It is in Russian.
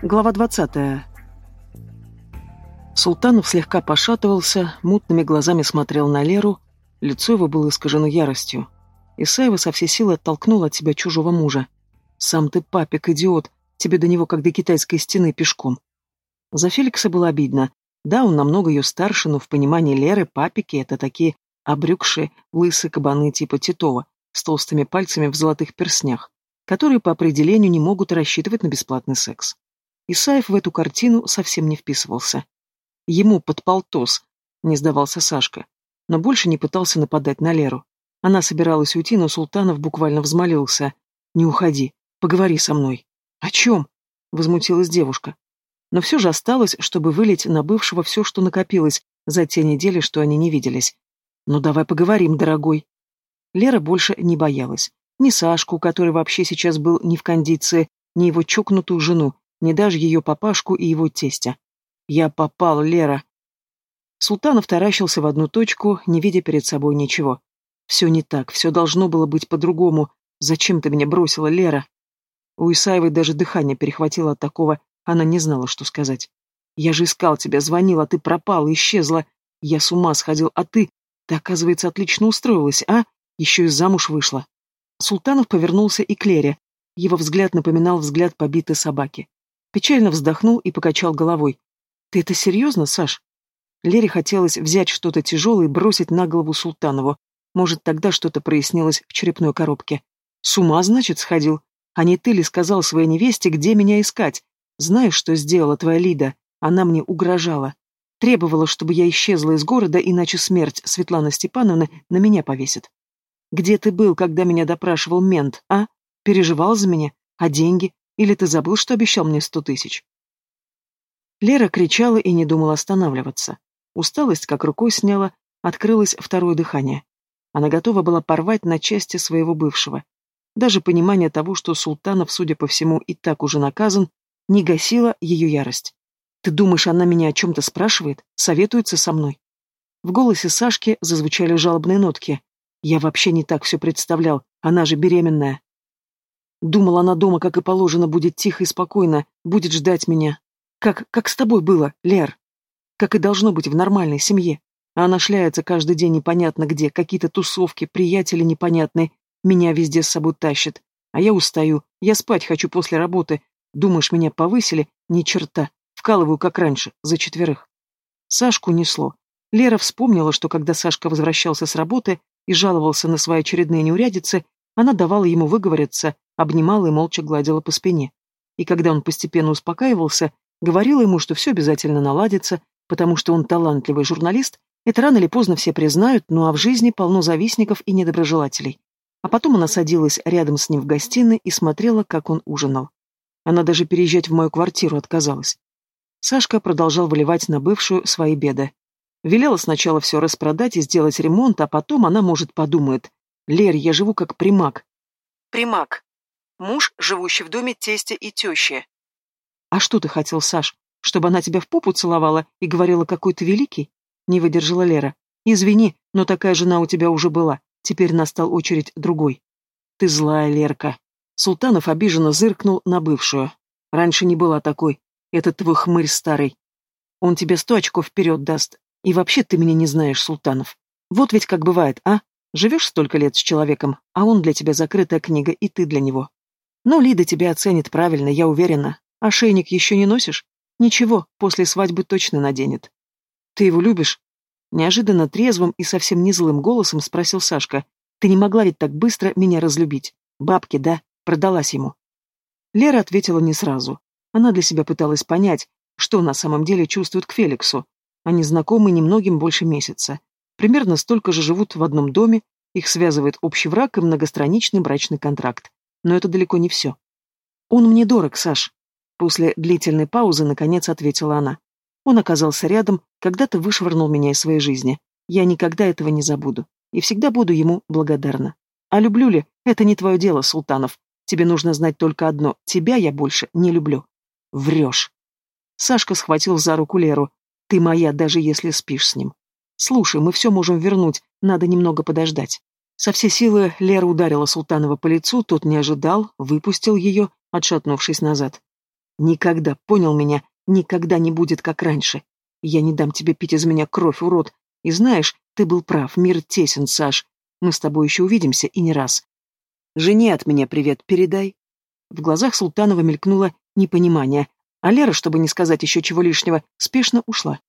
Глава 20. Султанов слегка пошатывался, мутными глазами смотрел на Леру, лицо его было искажено яростью. Исаева со всей силы оттолкнула от себя чужого мужа. «Сам ты папик, идиот, тебе до него как до китайской стены пешком». За Феликса было обидно. Да, он намного ее старше, но в понимании Леры папики — это такие обрюкшие, лысые кабаны типа Титова, с толстыми пальцами в золотых перстнях, которые по определению не могут рассчитывать на бесплатный секс. Исаев в эту картину совсем не вписывался. Ему под полтос, не сдавался Сашка, но больше не пытался нападать на Леру. Она собиралась уйти, но Султанов буквально взмолился. «Не уходи, поговори со мной». «О чем?» — возмутилась девушка. Но все же осталось, чтобы вылить на бывшего все, что накопилось за те недели, что они не виделись. «Ну давай поговорим, дорогой». Лера больше не боялась. Ни Сашку, который вообще сейчас был не в кондиции, ни его чокнутую жену, не даже ее папашку и его тестя. Я попал, Лера. Султанов таращился в одну точку, не видя перед собой ничего. Все не так, все должно было быть по-другому. Зачем ты меня бросила, Лера? У Исаевой даже дыхание перехватило от такого, она не знала, что сказать. Я же искал тебя, звонил, а ты пропала, исчезла. Я с ума сходил, а ты... Ты, оказывается, отлично устроилась, а? Еще и замуж вышла. Султанов повернулся и к Лере. Его взгляд напоминал взгляд побитой собаки. Печально вздохнул и покачал головой. «Ты это серьезно, Саш?» Лере хотелось взять что-то тяжелое и бросить на голову Султанову. Может, тогда что-то прояснилось в черепной коробке. «С ума, значит, сходил? А не ты ли сказал своей невесте, где меня искать? Знаешь, что сделала твоя Лида? Она мне угрожала. Требовала, чтобы я исчезла из города, иначе смерть Светланы Степановны на меня повесит. Где ты был, когда меня допрашивал мент, а? Переживал за меня? А деньги? Или ты забыл, что обещал мне сто тысяч?» Лера кричала и не думала останавливаться. Усталость как рукой сняла, открылось второе дыхание. Она готова была порвать на части своего бывшего. Даже понимание того, что Султанов, судя по всему, и так уже наказан, не гасило ее ярость. «Ты думаешь, она меня о чем-то спрашивает? Советуется со мной?» В голосе Сашки зазвучали жалобные нотки. «Я вообще не так все представлял, она же беременная». Думала, она дома, как и положено, будет тихо и спокойно, будет ждать меня. Как, как с тобой было, Лер? Как и должно быть в нормальной семье. А она шляется каждый день непонятно где, какие-то тусовки, приятели непонятные, меня везде с собой тащит. А я устаю, я спать хочу после работы. Думаешь, меня повысили? Ни черта. Вкалываю, как раньше, за четверых. Сашку несло. Лера вспомнила, что когда Сашка возвращался с работы и жаловался на свои очередные неурядицы, она давала ему выговориться, обнимала и молча гладила по спине. И когда он постепенно успокаивался, говорила ему, что все обязательно наладится, потому что он талантливый журналист, это рано или поздно все признают, ну а в жизни полно завистников и недоброжелателей. А потом она садилась рядом с ним в гостиной и смотрела, как он ужинал. Она даже переезжать в мою квартиру отказалась. Сашка продолжал выливать на бывшую свои беды. Велела сначала все распродать и сделать ремонт, а потом она, может, подумает. «Лер, я живу как примак». Примак. Муж, живущий в доме тестя и тещи. «А что ты хотел, Саш? Чтобы она тебя в попу целовала и говорила, какой ты великий?» Не выдержала Лера. «Извини, но такая жена у тебя уже была. Теперь настал очередь другой». «Ты злая, Лерка». Султанов обиженно зыркнул на бывшую. «Раньше не была такой. Этот твой хмырь старый. Он тебе сто очков вперед даст. И вообще ты меня не знаешь, Султанов. Вот ведь как бывает, а? Живешь столько лет с человеком, а он для тебя закрытая книга, и ты для него. Но Лида тебя оценит правильно, я уверена. Ошейник еще не носишь? Ничего, после свадьбы точно наденет. Ты его любишь? Неожиданно трезвым и совсем не злым голосом спросил Сашка. Ты не могла ведь так быстро меня разлюбить. Бабки, да? Продалась ему. Лера ответила не сразу. Она для себя пыталась понять, что на самом деле чувствует к Феликсу. Они знакомы немногим больше месяца. Примерно столько же живут в одном доме, их связывает общий враг и многостраничный брачный контракт. Но это далеко не все. «Он мне дорог, Саш», — после длительной паузы наконец ответила она. «Он оказался рядом, когда-то вышвырнул меня из своей жизни. Я никогда этого не забуду и всегда буду ему благодарна. А люблю ли, это не твое дело, Султанов. Тебе нужно знать только одно — тебя я больше не люблю». «Врешь». Сашка схватил за руку Леру. «Ты моя, даже если спишь с ним. Слушай, мы все можем вернуть, надо немного подождать». Со всей силы Лера ударила Султанова по лицу, тот не ожидал, выпустил ее, отшатнувшись назад. Никогда, понял меня, никогда не будет как раньше. Я не дам тебе пить из меня кровь, урод. И знаешь, ты был прав, мир тесен, Саш. Мы с тобой еще увидимся и не раз. Жене от меня привет передай. В глазах Султанова мелькнуло непонимание, а Лера, чтобы не сказать еще чего лишнего, спешно ушла.